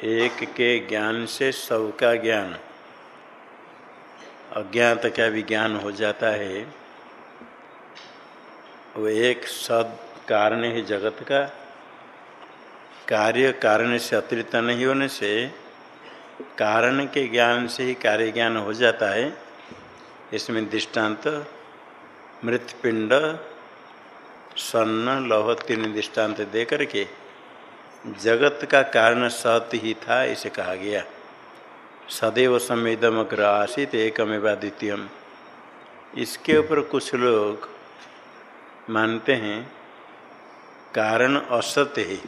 एक के ज्ञान से सबका ज्ञान। अज्ञात का भी ज्ञान हो जाता है। वो एक सद कारण है जगत का। कार्य कारण से अतिरिक्त नहीं होने से कारण के ज्ञान से ही कार्य ज्ञान हो जाता है। इसमें दृष्टांत मृतपिंड स्वर्ण, लौह तीन दृष्टांत दे करके जगत का कारण सत ही था, इसे कहा गया। सदैव संवेदम अग्र आसित द्वितीयम इसके ऊपर कुछ लोग मानते हैं, कारण असत्य है।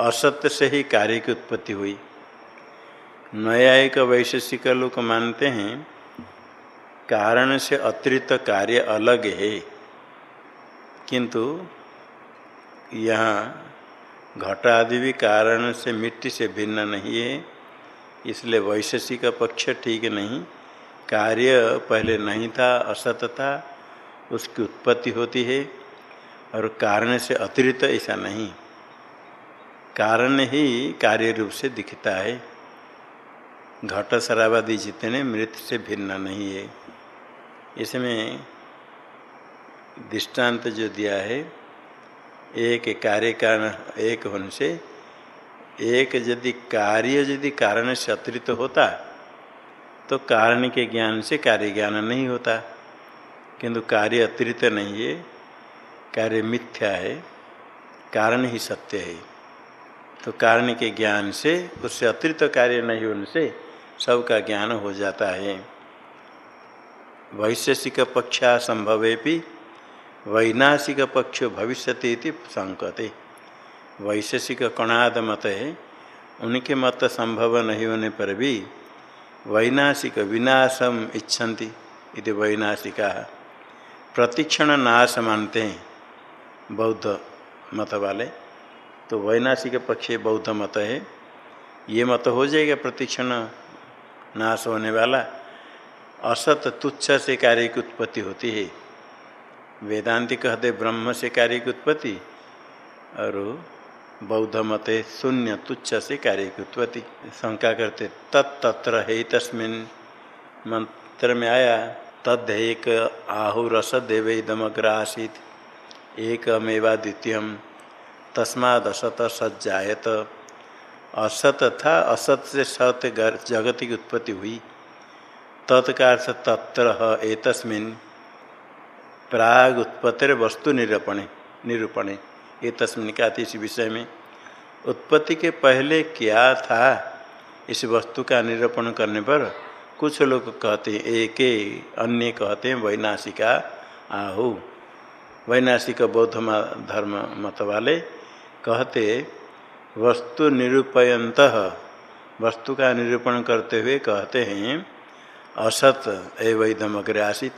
असत्य से ही कार्य की उत्पत्ति हुई। न्यायिक वैशेषिक लोग मानते हैं, कारण से अतिरिक्त कार्य अलग है। किंतु यहाँ घट आदि भी कारण से मिट्टी से भिन्न नहीं है, इसलिए वैशेषिक पक्ष ठीक नहीं। कार्य पहले नहीं था, असत था, उसकी उत्पत्ति होती है, और कारण से अतिरिक्त ऐसा नहीं। कारण ही कार्य रूप से दिखता है। घट शराबादी जितने मृत से भिन्न नहीं है। इसमें दृष्टांत जो दिया है एक कार्य कारण, एक होने से, एक यदि कार्य यदि कारण से अतिरिक्त होता तो कारण के ज्ञान से कार्य ज्ञान नहीं होता। किंतु कार्य अतिरिक्त नहीं है, कार्य मिथ्या है, कारण ही सत्य है। तो कारण के ज्ञान से, उससे अतिरिक्त कार्य नहीं होने से, सबका ज्ञान हो जाता है। वैशेषिक पक्षा संभवे भी वैनाशिक पक्ष भविष्यति संकते। वैशेषिक कणाद मत है उनके मत संभव नहीं होने पर भी वैनाशिक विनाशम इच्छन्ति इति वैनाशिका प्रतिक्षण नाश मानते हैं बौद्ध मत वाले तो वैनाशिक पक्ष बौद्ध मत है। ये मत हो जाएगा प्रतिक्षण नाश होने वाला। असत तुच्छ से कार्य की उत्पत्ति होती है। वेदांति कहते ब्रह्म से कार्य की उत्पत्ति, और बौद्ध मत शून्य तुच्छ से कार्य की उत्पत्ति। शंका करते तत्त्र है तस्मिन मंत्र में आया तद एक आहुरस देवेदमग्र आसित एकमेवा द्वितीय तस्माद असत असत था, असत से सत जगत की उत्पत्ति हुई। तत्कार तत्र एतस्मिन् प्राग उत्पत्ति वस्तु निरूपणे निरूपणे। ये तस्मिन थी इस विषय में। उत्पत्ति के पहले क्या था? इस वस्तु का निरूपण करने पर कुछ लोग कहते हैं, एक अन्य कहते हैं, वैनाशिका, आहु। वैनाशिक बौद्ध धर्म मत वाले कहते वस्तु निरूपयंत वस्तु का निरूपण करते हुए कहते हैं, असत एवं अग्र आसित।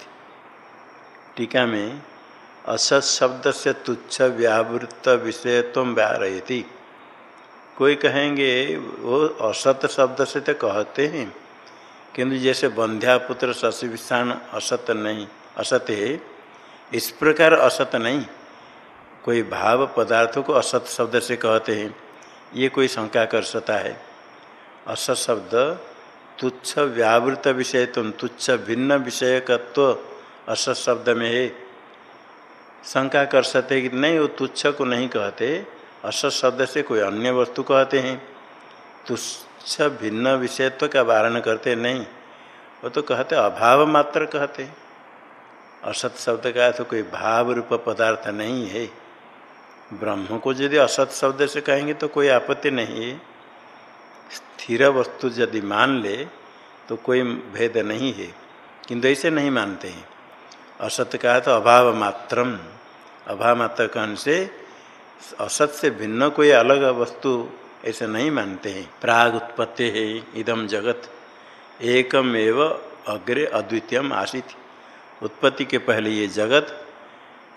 टीका में असत शब्द से तुच्छ व्यावृत विषयत्व व्यारयती। कोई कहेंगे, वो असत शब्द से तो कहते हैं, किंतु जैसे बंध्या पुत्र शशिविषाण असत नहीं, असत है, इस प्रकार असत नहीं। कोई भाव पदार्थों को असत शब्द से कहते हैं, ये कोई शंका कर सकता है। असत शब्द तुच्छ व्यावृत विषय तुम तुच्छ भिन्न विषयकत्व असत शब्द में है। शंका कर सकते कि नहीं, वो तुच्छ को नहीं कहते। असत शब्द से कोई अन्य वस्तु कहते हैं। तुच्छ भिन्न विषयत्व का वारण करते नहीं। वो तो कहते अभाव मात्र कहते असत शब्द का तो कोई भाव रूप पदार्थ नहीं है। ब्रह्म को यदि असत शब्द से कहेंगे तो कोई आपत्ति नहीं है। स्थिर वस्तु यदि मान ले तो कोई भेद नहीं है। किंतु ऐसे नहीं मानते हैं। असत का तो अभाव मात्रम। अभाव मात्र कहन से असत से भिन्न कोई अलग वस्तु ऐसे नहीं मानते हैं। प्राग उत्पत्ति है, इदम जगत। एकम एव अग्रे अद्वितीयम आसित। उत्पत्ति के पहले ये जगत,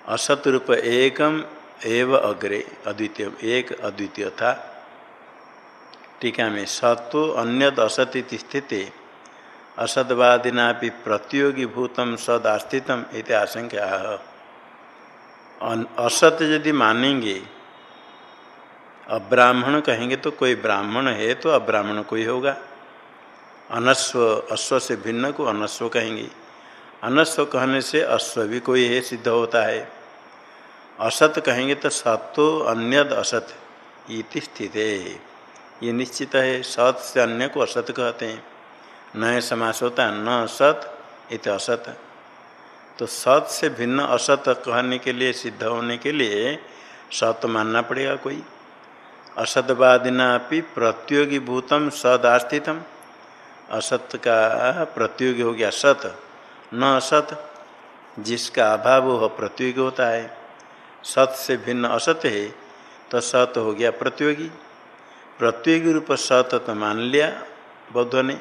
असत रूप एकम एव अग्रे अद्वितीय एक अद्वितीय था टीका में सत्व अन्य असत स्थिति। असदवादिना प्रतियोगी भूतम सद आस्थितम इत आशंका असत यदि मानेंगे अब्राह्मण कहेंगे तो कोई ब्राह्मण है तो अब्राह्मण कोई होगा। अनस्व, अश्व से भिन्न को अनस्व कहेंगे। अनस्व कहने से अश्व भी कोई है, सिद्ध होता है। असत कहेंगे तो सत्व अन्यद असत इति स्थित। है ये निश्चित है, सत से अन्य को असत कहते हैं। नए समास होता न सत इत असत। तो सत से भिन्न असत कहने के लिए, सिद्ध होने के लिए सत मानना पड़ेगा कोई। असतवादिना प्रतियोगी भूतम सदास्थितम असत का प्रतियोगी हो गया सत, न असत, जिसका अभाव हो प्रतियोगी होता है। सत से भिन्न असत है तो सत हो गया प्रतियोगी। प्रतियोगी रूप सत तो मान लिया बौद्ध ने।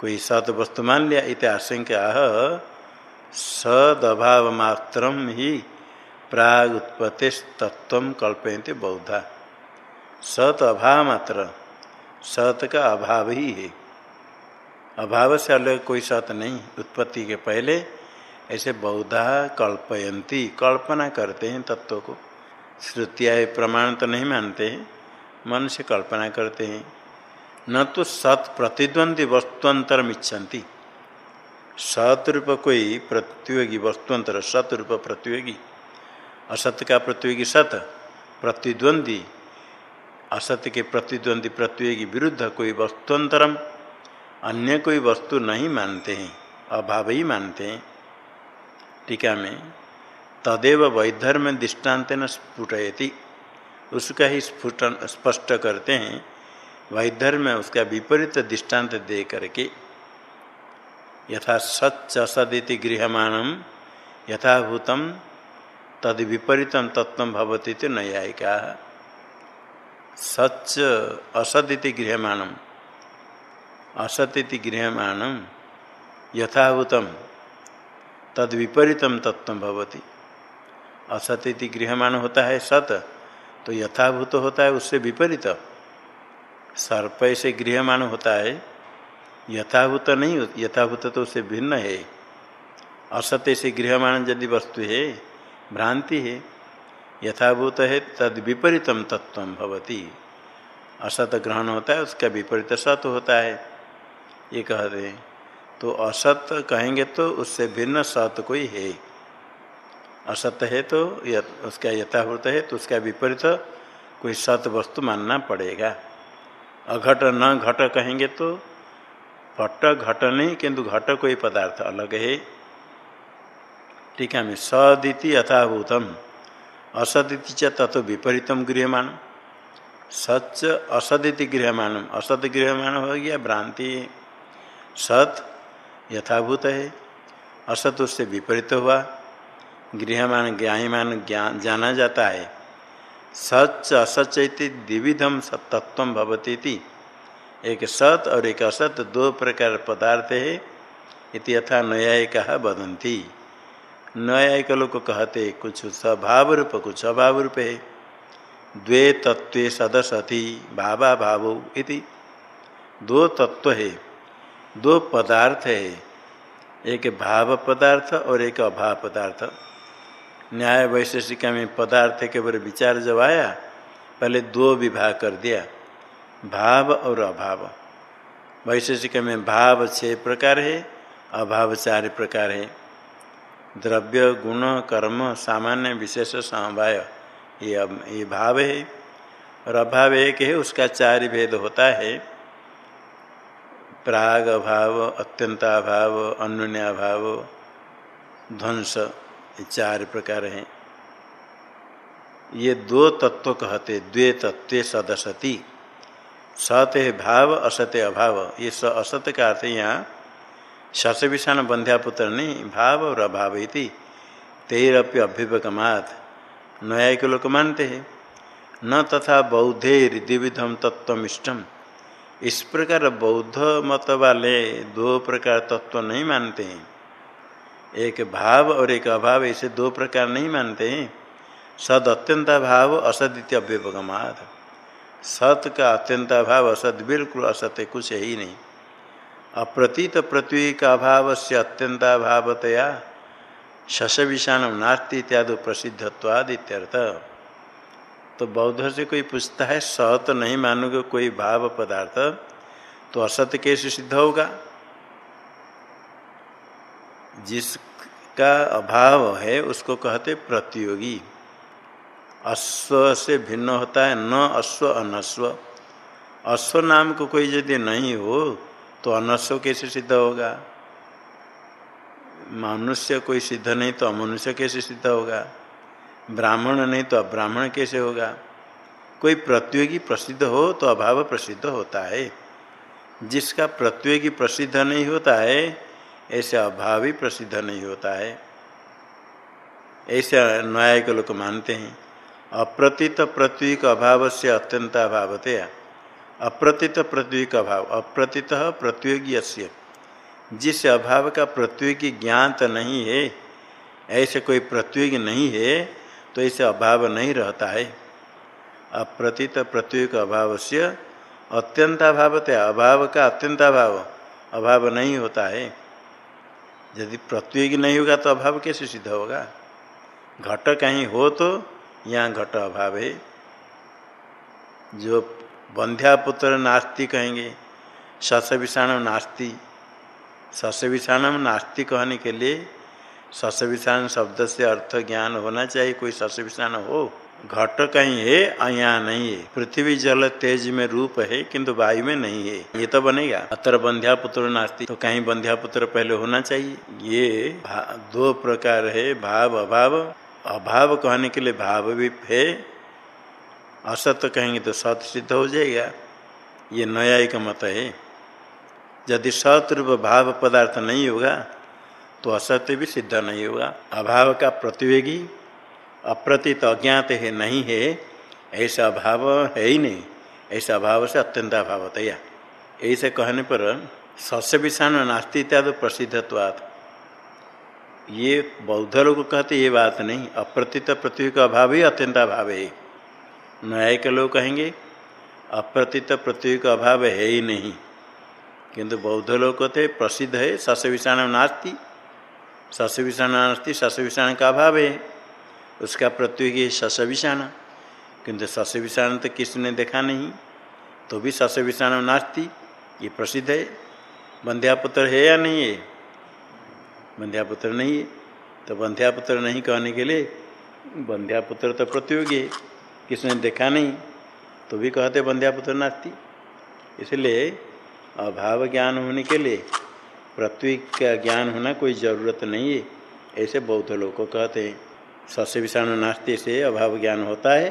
कोई सत वस्तु मान लिया, इत आशंका सद अभाव मात्र ही प्राग उत्पत्ति तत्व कल्पयते बौद्धा। सत अभाव मात्र, सत का अभाव ही है। अभाव से अलग कोई सत नहीं, उत्पत्ति के पहले ऐसे बौद्धा कल्पयंती कल्पना करते हैं तत्व को। श्रुतिया प्रमाण तो नहीं मानते हैं मन से कल्पना करते हैं। न तो सत प्रतिद्वंदी वस्तुअंतर इच्छन्ति सतरूप कोई प्रतियोगी वस्तुअंतर सतरूप प्रतियोगी। असत का प्रतियोगी सत, प्रतिद्वंदी। असत्य के प्रतिद्वंदी प्रतियोगी विरुद्ध कोई वस्तुअंतरम। अन्य कोई वस्तु नहीं मानते हैं, अभाव ही मानते हैं। टीका में, तदेव वैधर्म दृष्टांत न स्फुटयति। उसका ही स्फुटन, स्पष्ट करते हैं वैधर्म उसका विपरीत दृष्टांत दे करके यथा सच असदिति गृहमाण यथाभूतम तद विपरीतम तत्व भवती तो न्यायिका। सच असदिति गृहमाणम असतिति गृहमाणम यथाभूतम तद विपरीतम तत्व भवती। असतिति गृहमाण होता है सत तो यथाभूत होता है उससे विपरीत। सर्प से गृहमाण होता है, यथाभूत नहीं यथाभूत तो उससे भिन्न है। असत्य से गृहमान यदि वस्तु है, भ्रांति है, यथाभूत है, तद विपरीतम तत्व भवती। असत ग्रहण होता है, उसका विपरीत सत होता है। ये कहते हैं तो असत कहेंगे तो उससे भिन्न सत कोई है। असत है तो उसका यथाभूत है तो उसका विपरीत कोई सत वस्तु मानना पड़ेगा। अघट न घट कहेंगे तो पट घट नहीं, किंतु घट कोई पदार्थ अलग है। ठीक है सदिति यथाभूतम, असदिति च तत्व विपरीतम गृहमान। सच असदिति गृहमान असत गृहमान हो गया, भ्रांति सत यथाभूत है, असत उससे विपरीत हुआ। गृहमान ज्ञायमान ज्ञान जाना जाता है। सच असच द्विविधम तत्व भवती एक सत और एक असत दो प्रकार पदार्थ है, इति यथा कहा बदंती न्यायिक लोग कहते कुछ स्वभाव रूप कुछ अभाव रूप है। द्वे तत्व सदसती भावा भाव इति। दो तत्व है, दो पदार्थ है, एक भाव पदार्थ और एक अभाव पदार्थ न्याय वैशेषिका में पदार्थ के ऊपर विचार जब आया, पहले दो विभाग कर दिया, भाव और अभाव। वैशेषिक में भाव छह प्रकार है, अभाव चार प्रकार है। द्रव्य, गुण, कर्म, सामान्य, विशेष, समवाय, ये ये भाव है। और अभाव एक है, उसका चार भेद होता है। प्राग अभाव अत्यंताभाव अन्योन्याभाव ध्वंस। चार प्रकार हैं। ये दो तत्व कहते द्वे तत्व सदसती। सत है भाव, असत अभाव। ये स असत का अर्थ यहाँ। सस विषाण बंध्यापुत्र नहीं भाव और अभाव इति। तेरप्य अभ्युपकमात न्यायिक लोग मानते हैं। न तथा बौद्धे द्विविधम तत्व इष्टम इस प्रकार बौद्ध मत वाले दो प्रकार तत्व नहीं मानते हैं। एक भाव और एक अभाव ऐसे दो प्रकार नहीं मानते हैं। सद अत्यंत भाव असदित्य अव्यपगमात सत का अत्यंत अभाव असत बिल्कुल असत्य कुछ है ही नहीं। अप्रतीत पृथ्वी का अभाव से अत्यंताभावतया शश विषाण नास्ती इत्यादि प्रसिद्धत्वाद इत्यर्थ। तो बौद्ध से कोई पूछता है, सत नहीं मानोगे कोई भाव पदार्थ तो असत कैसे सिद्ध होगा? जिसका अभाव है, उसको कहते प्रतियोगी। अश्व से भिन्न होता है, न अश्व अनस्व अश्व नाम को कोई यदि नहीं हो तो अनस्व कैसे सिद्ध होगा? मनुष्य कोई सिद्ध नहीं तो अमनुष्य कैसे सिद्ध होगा? ब्राह्मण नहीं तो अब्राह्मण कैसे होगा? कोई प्रतियोगी प्रसिद्ध हो तो अभाव प्रसिद्ध होता है। जिसका प्रतियोगी प्रसिद्ध नहीं होता है ऐसे अभाव ही प्रसिद्ध नहीं होता है। ऐसे न्याय के लोग मानते हैं। अप्रतीत प्रतीक अभाव से अत्यंत अभावते अप्रतीत प्रतीक अभाव, अप्रतीत प्रतियोगी से जिस अभाव का प्रतियोगी तो नहीं है, ऐसे कोई प्रतियोगी नहीं है तो ऐसे अभाव नहीं रहता है। अप्रतीत प्रतियोगी अभाव से अत्यंत अभावते अभाव का अत्यंत अभाव अभाव नहीं होता है। यदि प्रतियोगी नहीं होगा तो अभाव कैसे सिद्ध होगा? घट कहीं हो तो यहाँ घट अभाव है। जो बंध्यापुत्र नास्ति कहेंगे सस विषाण नास्ति। सस विषाणम नास्ति कहने के लिए सस विषाण शब्द से अर्थ ज्ञान होना चाहिए, कोई सस विषाण हो। घट कहीं है यहाँ नहीं है। पृथ्वी जल तेज में रूप है, किंतु वायु में नहीं है। ये तो बनेगा। अतर बंध्या पुत्र नास्ती। तो कहीं बंध्या पुत्र पहले होना चाहिए। ये दो प्रकार है, भाव, अभाव। अभाव कहने के लिए भाव भी है। असत कहेंगे तो सत सिद्ध हो जाएगा। ये न्यायिक मत है। यदि सतरूप भाव पदार्थ नहीं होगा तो असत्य भी सिद्ध नहीं होगा। अभाव का प्रतिवेगी। अप्रतीत अज्ञात है, नहीं है, ऐसा अभाव है ही नहीं। ऐसा अभाव से अत्यंत अभाव अभावतया ऐसे कहने पर सस्य विषाण नास्ती इत्यादि प्रसिद्धत्वात्। ये बौद्ध लोग कहते ये बात नहीं, अप्रतीत पृथ्वी का अभाव ही अत्यंत अभाव है। न्याय के लोग कहेंगे, अप्रतीत पृथ्वी का अभाव है ही नहीं। किंतु बौद्ध लोग कहते प्रसिद्ध है सस्य विषाण नास्ती। सस्य विषाण नास्ती सस्य विषाण का अभाव है। उसका प्रत्योगी सस विषाण किंतु सस विषाण तो किसने देखा नहीं? तो भी सस विषाण नास्ती, ये प्रसिद्ध है। बंध्यापुत्र है या नहीं है? बंध्यापुत्र नहीं है। तो बंध्यापुत्र नहीं कहने के लिए बंध्यापुत्र तो प्रतियोगी है, किसने देखा नहीं? तो भी कहते बंध्यापुत्र नास्ती। इसलिए अभाव ज्ञान होने के लिए पृथ्वी का ज्ञान होना कोई ज़रूरत नहीं है, ऐसे बौद्ध लोग कहते हैं। सस्य विषाणु नास्ती से अभाव ज्ञान होता है।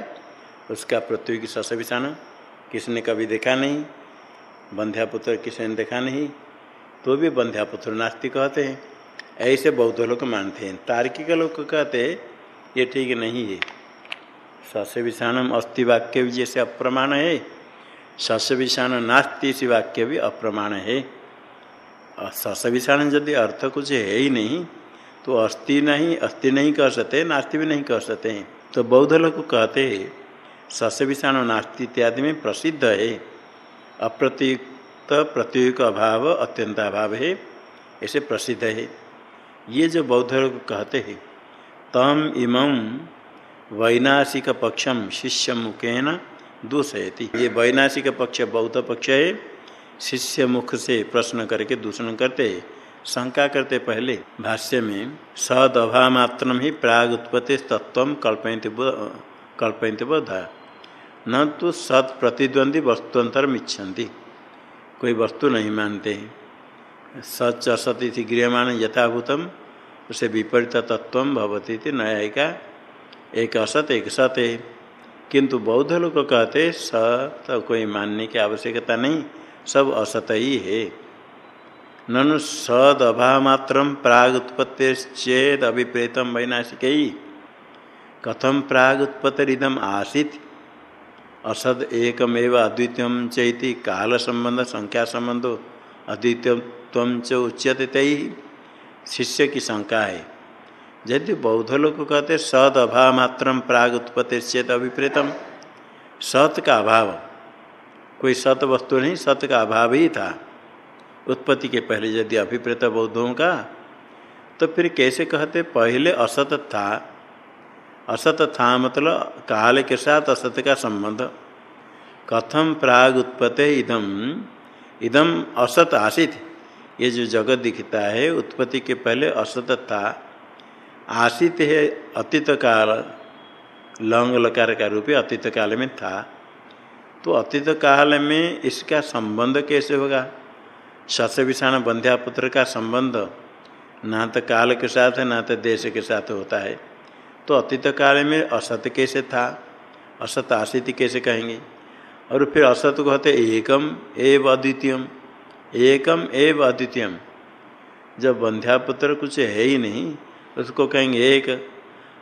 उसका पृथ्वी की सस्य विषाणु किसने कभी देखा नहीं बंध्यापुत्र किसी ने देखा नहीं तो भी बंध्यापुत्र नास्ती कहते हैं। ऐसे बहुत लोग मानते हैं। तार्किक लोग कहते हैं, ये ठीक नहीं है। सस्य विषाणु अस्थि वाक्य भी जैसे अप्रमाण है। सस्य विषाणु नास्ती इसी वाक्य भी अप्रमाण है। सस्य विषाणु यदि अर्थ कुछ है ही नहीं तो अस्थि नहीं अस्थि नहीं कह सकते, नास्ति भी नहीं कह सकते। हैं तो बौद्ध लोग कहते हैं सस्य विषाणु नास्ति इत्यादि में प्रसिद्ध है। अप्रतीत प्रतीक अभाव, अत्यंत अभाव है, ऐसे प्रसिद्ध है। ये जो बौद्ध लोग कहते हैं, तम इम वैनाशिक पक्षम शिष्य मुखेन दूषयती। ये वैनाशिक पक्ष, बौद्ध पक्ष है, शिष्य मुख से प्रश्न करके दूषण करते शंका करते पहले भाष्य में सद ही प्राग उत्पत्ति तत्व कल्पयती कल्पयती न तो सत प्रतिद्वंदी वस्तुअंतर मिच्छन्ति कोई वस्तु नहीं मानते। सच असत इति गृहमान यथाभूतम, उसे विपरीत तत्व भवती न्यायिका एक असत, एक सत। है किंतु बौद्ध लोग कहते, सत कोई मानने की आवश्यकता नहीं, सब असत ही है। ननु सद अभामात्र प्राग उत्पत्तिश्चेद अभिप्रेतम वैनाशिक। कथम प्राग उत्पत्तिदम आसित? असद एकमेव अद्वितीय चैति काल संबंध संख्या संबंधो अद्वितीय च उच्यते तई शिष्य की शंका है। यदि बौद्ध लोग कहते सद अभाव मात्र प्राग उत्पत्ति चेत अभिप्रेतम सत का अभाव। कोई सत वस्तु नहीं, सत का अभाव ही था। उत्पत्ति के पहले यदि अभिप्रेत बौद्धों का तो फिर कैसे कहते, पहले असत था। असत था मतलब काल के साथ असत का संबंध। कथम प्राग उत्पत्ति इदम। इदम असत आसित। ये जो जगत दिखता है, उत्पत्ति के पहले असत था। आसित है अतीत काल। लंग लकार का रूप अतीत काल में था। तो अतीत काल में इसका संबंध कैसे होगा? सस विषाण बंध्यापुत्र का संबंध ना तो काल के साथ है, ना तो देश के साथ होता है। तो अतीत काल में असत कैसे था? असत आसित कैसे कहेंगे? और फिर असत को कहते एकम एव अद्वितीयम। एकम एव अद्वितीयम। जब बंध्यापुत्र कुछ है ही नहीं, उसको कहेंगे एक।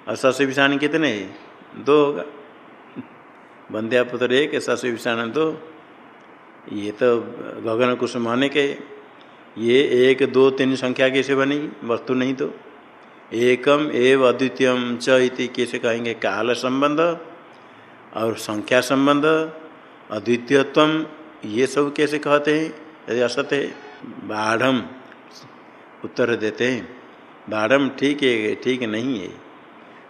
और सस विषाण कितने दो होगा। बंध्यापुत्र एक सस विषाण दो। ये तो गगन कुसुम होने के, ये एक, दो, तीन संख्या कैसे बनेगी वस्तु नहीं तो। एकम एव अद्वितीयम च इति कैसे कहेंगे? काल संबंध और संख्या संबंध अद्वितीयत्व ये सब कैसे कहते हैं? यदि असत है बाढ़ उत्तर देते हैं। बाढ़ ठीक है, ठीक नहीं है।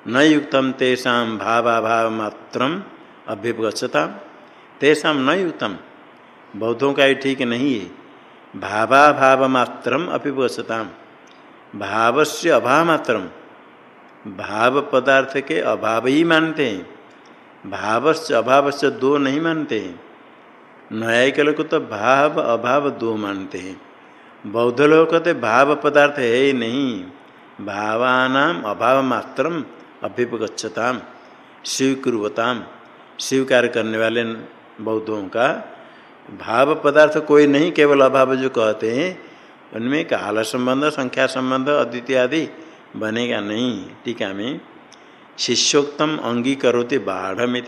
न युक्तम तेषा भावाभाव मात्र अभ्युपगछता तेषा न युक्तम। बौद्धों का ही ठीक नहीं है। भावाभाव मात्र अभ्युपगछता भाव से अभाव मात्र भाव पदार्थ के अभाव ही मानते हैं। भाव से अभाव से दो नहीं मानते हैं। न्यायिक लोग तो भाव अभाव दो मानते हैं। बौद्ध लोग कहते भाव पदार्थ है ही नहीं। भावानाम अभाव मात्रम अभ्युपगछताम स्वीकुर्वताम। स्वीकार करने वाले बौद्धों का भाव पदार्थ कोई नहीं, केवल अभाव जो कहते हैं, उनमें काल संबंध, संख्या संबंध, अद्वितीय आदि बनेगा नहीं। टीका में शिष्योक्तम अंगीकरोति बाढ़ में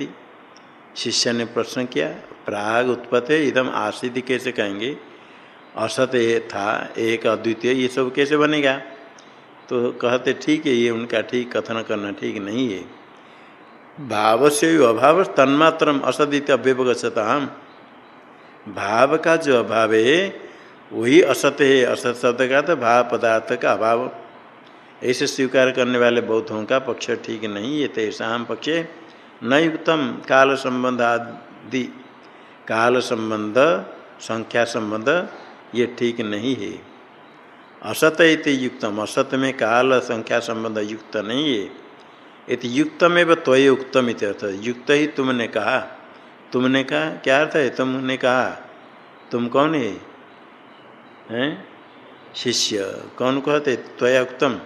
शिष्य ने प्रश्न किया, प्राग उत्पत्ति इदम आसिद कैसे कहेंगे? असत था, एक अद्वितीय, ये सब कैसे बनेगा? तो कहते, ठीक है, ये उनका ठीक, कथन करना ठीक नहीं है। भाव से अभाव तन्मात्र असदित अभ्युपगछता हम भाव का जो अभाव है, वही असत है। असत शब्द का तो भाव पदार्थ का अभाव। ऐसे स्वीकार करने वाले बौद्धों का पक्ष ठीक नहीं है तेषा पक्ष न युक्तम। काल संबंध आदि, काल संबंध, संख्या संबंध, ये ठीक नहीं है। असत इति युक्तम। असत में काल, संख्या संबंध युक्त नहीं है। इति युक्तमेव त्वय उक्तम अर्थ युक्त ही तुमने कहा। तुमने कहा, क्या अर्थ है? तुमने कहा, तुम कौन है? हैं? शिष्य। कौन कहते? त्वया उत्तम।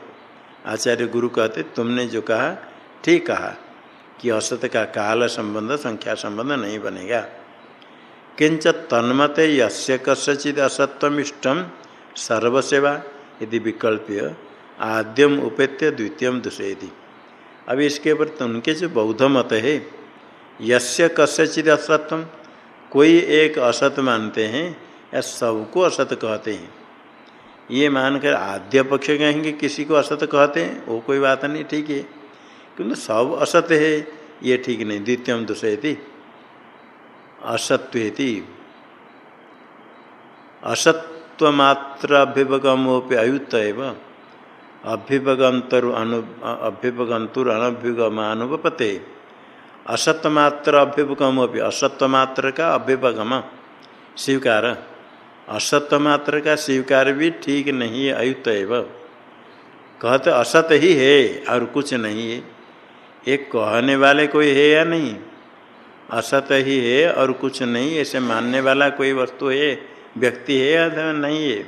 आचार्य गुरु कहते, तुमने जो कहा, ठीक कहा कि असत का काल संबंध, संख्या संबंध नहीं बनेगा। किंच तन्मत यस्य कस्यचिद असत्वमिष्टम सर्वसेवा यदि विकल्प्य आद्यम उपेत्य द्वितीय दूसरे अब इसके ऊपर उनके जो बौद्ध मत है यस्य कस्यचिद असत्व कोई एक असत मानते हैं, या सबको असत कहते हैं। ये मानकर आद्य पक्ष कहेंगे, किसी को असत कहते हैं, वो कोई बात नहीं, ठीक है। किंतु सब असत है, ये ठीक नहीं। द्वितीय दूसरे असत्वेति। असत्वमात्र अभ्युपगमोपि अयुक्त एवं। अभ्युपगंतर अनु अभ्युपगंतुर अनभ्युगमानुपते असत्वमात्र अभ्युपगमोपि असत्वमात्र का अभ्युपगम। स्वीकार। असत मात्र का स्वीकार भी ठीक नहीं है अयुक्त एवं। कहते, असत ही है और कुछ नहीं। है एक कहने वाले कोई है या नहीं? असत ही है और कुछ नहीं, ऐसे मानने वाला कोई वस्तु है, व्यक्ति है या नहीं है?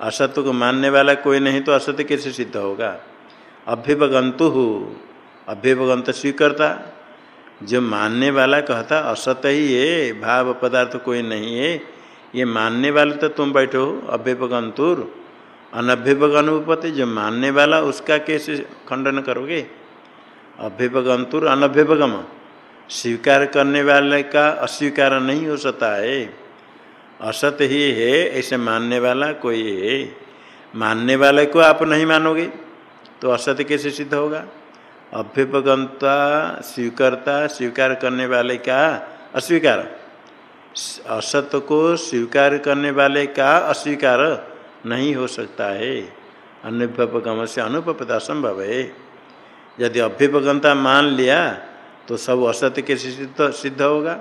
असत्य को मानने वाला कोई नहीं तो असत्य कैसे सिद्ध होगा? अभ्युपगंतु। अभ्युपगंत स्वीकर्ता। जो मानने वाला कहता, असत ही है, भाव पदार्थ कोई नहीं है। ये मानने वाले तो तुम बैठो, अभ्युपगंतुर। अनभ्युपग अनुपति जो मानने वाला उसका कैसे खंडन करोगे? अभ्युपगंतुर, अनभ्युपगम। स्वीकार करने वाले का अस्वीकार नहीं हो सकता है। असत ही है, ऐसे मानने वाला कोई है। मानने वाले को आप नहीं मानोगे तो असत्य कैसे सिद्ध होगा? अभ्युपगंता स्वीकारता, स्वीकार करने वाले का अस्वीकार। असत को स्वीकार करने वाले का अस्वीकार नहीं हो सकता है। अनुपगम से अनुपता संभव है। यदि अभ्युपगंता मान लिया तो सब असत्य के सिद्ध सिद्ध होगा।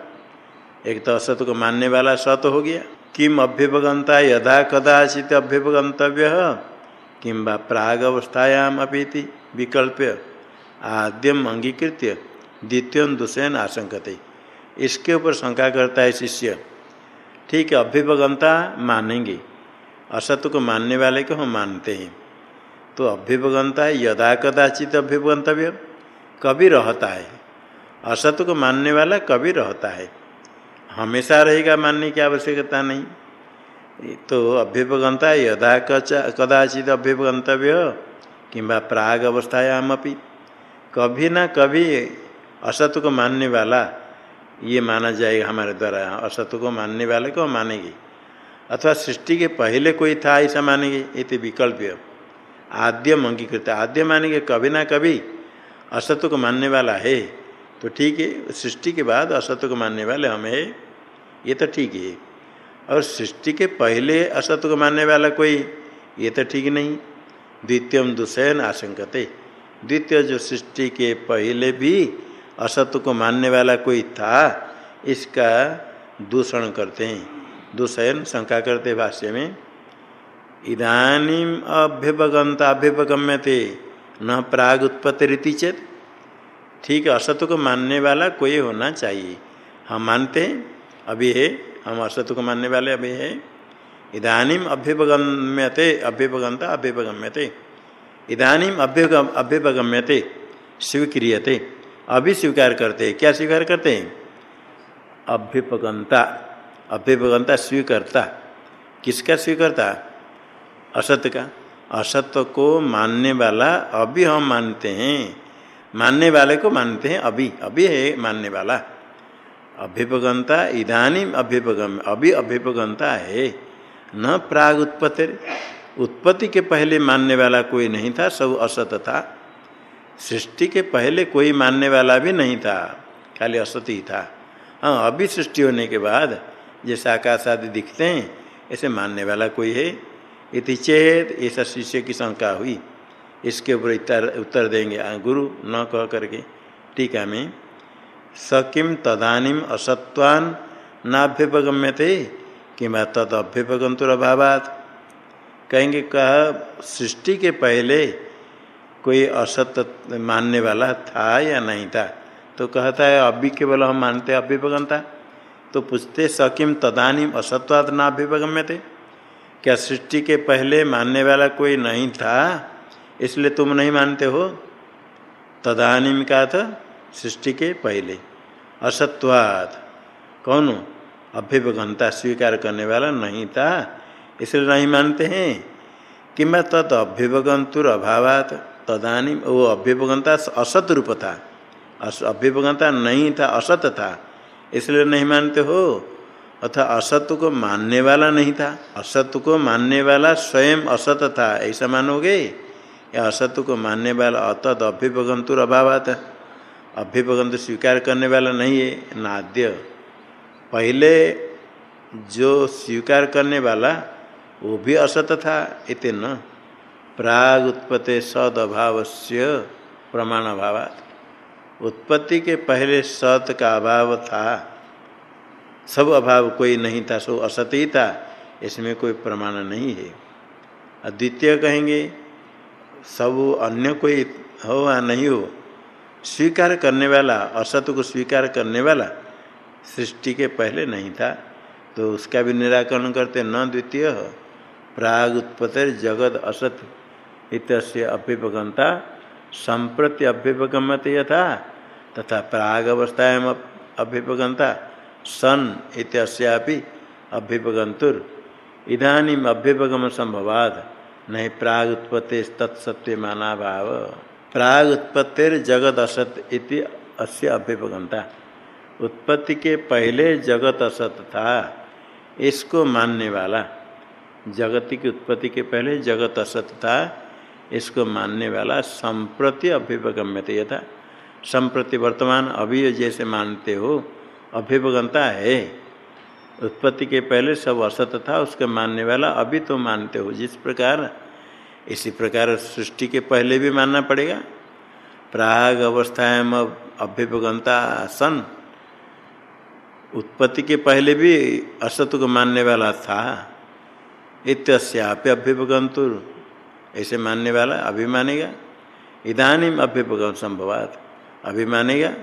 एक तो असत्य को मानने वाला सत हो गया। किम अभ्युपगंता यदा कदाचित अभ्युपगंतव्य किं प्राग अवस्थायाम अभी विकल्प आद्यम अंगीकृत द्वितीय दूसरे आशंकते। इसके ऊपर शंका करता है शिष्य, ठीक है अभ्युपगंता मानेंगे, असत्य को मानने वाले को हम मानते हैं। तो अभ्युपगंता यदा कदाचित अभ्युपगंतव्य कभी रहता है। असत्य को मानने वाला कभी रहता है। हमेशा रहेगा मानने की आवश्यकता नहीं। तो अभ्युपगंता यदा कदाचित अभ्युपगंतव्य किंबा प्राग अवस्थायाम अपनी कभी ना कभी असत्य को मानने वाला ये माना जाएगा हमारे द्वारा। असत्य को मानने वाले को मानेगी। अथवा सृष्टि के पहले कोई था, ऐसा मानेंगे? ये तो विकल्प आद्य अंगीकृत। आद्य मानेंगे कभी ना कभी असत्य को मानने वाला है। तो ठीक है, सृष्टि के बाद असत्य को मानने वाले हम ये तो ठीक है। और सृष्टि के पहले असत्य को मानने वाला कोई? ये तो ठीक नहीं। द्वितीय दुसयन आशंकते। द्वितीय जो सृष्टि के पहले भी असत्य को मानने वाला कोई था, इसका दूषण करते हैं। दूषण शंका करते भाष्य में। इदानीम अभ्युपगंत अभ्युपगम्य थे न प्राग उत्पत्ति रीति चेत। ठीक असत्य को मानने वाला कोई होना चाहिए। हम मानते हैं, अभी है, हम असत्य को मानने वाले अभी है। इदानीम अभ्युपगम्यते अभ्युपगंता अभ्युपगम्यते। इदानीम अभ्युगम, अभ्युपगम्यते, स्वीक्रियते अभी स्वीकार करते हैं क्या स्वीकार करते हैं अभ्युपगंता अभ्युपगंता स्वीकर्ता। किसका स्वीकर्ता? असत्य का। असत्य को मानने वाला अभी हम मानते हैं। मानने वाले को मानते हैं अभी। अभी है मानने वाला। अभ्युपगंता इधानी अभ्युपगम, अभी अभ्युपगंता है। न प्राग उत्पत्ति उत्पत्ति के पहले मानने वाला कोई नहीं था, सब असत था। सृष्टि के पहले कोई मानने वाला भी नहीं था, खाली असत ही था। हाँ अभी सृष्टि होने के बाद जैसे आकाश आदि दिखते हैं, ऐसे मानने वाला कोई है। इति चेत, ऐसा शिष्य की शंका हुई। इसके ऊपर उत्तर देंगे। गुरु, न कह करके। टीका में। सकिम तदानीम असत्वान नाभ्युपगम्य थे कि तद अभ्युपगंतुर अभावात कहेंगे, कह, सृष्टि के पहले कोई असत्य मानने वाला था या नहीं था? तो कहता है अभी केवल हम मानते अभ्युपगमता तो पूछते, सकिम तदानीम असत्वाद ना अभ्युपगम्य थे क्या सृष्टि के पहले मानने वाला कोई नहीं था, इसलिए तुम नहीं मानते हो? तदानीम का था, सृष्टि के पहले। असत्वाद कौन? अभ्युपगंता स्वीकार करने वाला नहीं था। इसलिए नहीं मानते हैं कि मैं तद अभ्युपगंतुर अभावात तदानी वो अभ्युपगंता असत रूप था। अभ्युपगंता नहीं था, असत था। इसलिए नहीं मानते हो? अथा असत्य को मानने वाला नहीं था। असत्य को मानने वाला स्वयं असत था। ऐसा मानोगे? या असत्य को मानने वाला अतद अभ्युपगंतुर अभावात? अभ्युपगंत स्वीकार करने वाला नहीं है, नाद्य। पहले जो स्वीकार करने वाला वो भी असत था इतने न। प्राग उत्पत्ति सद अभाव से प्रमाण अभाव उत्पत्ति के पहले सत का अभाव था। सब अभाव कोई नहीं था, सो असत ही था। इसमें कोई प्रमाण नहीं है। अद्वितीय कहेंगे, सब अन्य कोई हो या नहीं हो, स्वीकार करने वाला, असत को स्वीकार करने वाला सृष्टि के पहले नहीं था तो उसका भी निराकरण करते न द्वितीय। प्राग उत्पत्ति जगत असत इतस्य अभ्युपगमता संप्रति अभ्युपगम्यते यथा, तथा प्राग अभ्युपगमता सन इत्यापि अभ्युपगंतुर इधानीम अभ्युपगम संभवाद नहीं प्राग उत्पत्ति तत्सत्य माना भाव प्राग उत्पत्तिर जगत असत इति अस्य अभ्युपगमता उत्पत्ति के पहले जगत असत था, इसको मानने वाला। जगत की उत्पत्ति के पहले जगत असत था इसको मानने वाला संप्रति अभ्युपगम्यते यथा। संप्रति वर्तमान, अभी जैसे मानते हो अभ्युपगमता है। उत्पत्ति के पहले सब असत था, उसके मानने वाला अभी तो मानते हो। जिस प्रकार, इसी प्रकार सृष्टि के पहले भी मानना पड़ेगा। प्राग अवस्थाएँ अभ्युपगंता सन। उत्पत्ति के पहले भी असत्य को मानने वाला था। इत्याप्य अभ्युपगंतुर ऐसे मानने वाला अभी मानेगा इधानीम अभ्युपगम संभवात। अभी मानेगा